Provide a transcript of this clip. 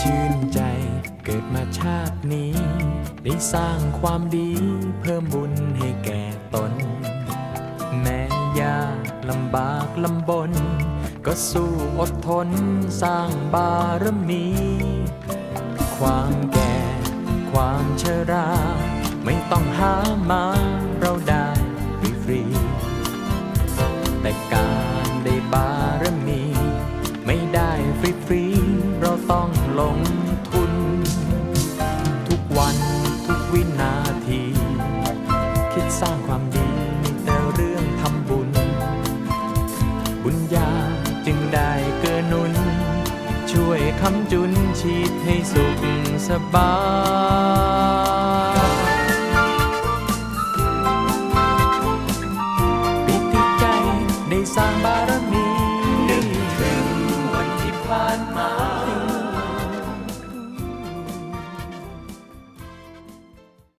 ชื่นใจ เกิดมาชาตินี้ ได้สร้างความดีเพิ่มบุญให้แก่ตน แม้ยากลำบากลำบน ก็สู้อดทนสร้างบารมี ความแก่ ความชรา ไม่ต้องหามาเราได้ฟรี แต่การได้บารมี ไม่ได้ฟรี ลงทุน ทุกวันทุกวินาที คิดสร้างความดีมีแต่เรื่องทำบุญ บุญญาจึงได้เกื้อหนุน ช่วยคำจุนชีพให้สุขสบายปิติใจได้สร้างบารมีนึกถึงวันที่ผ่านมา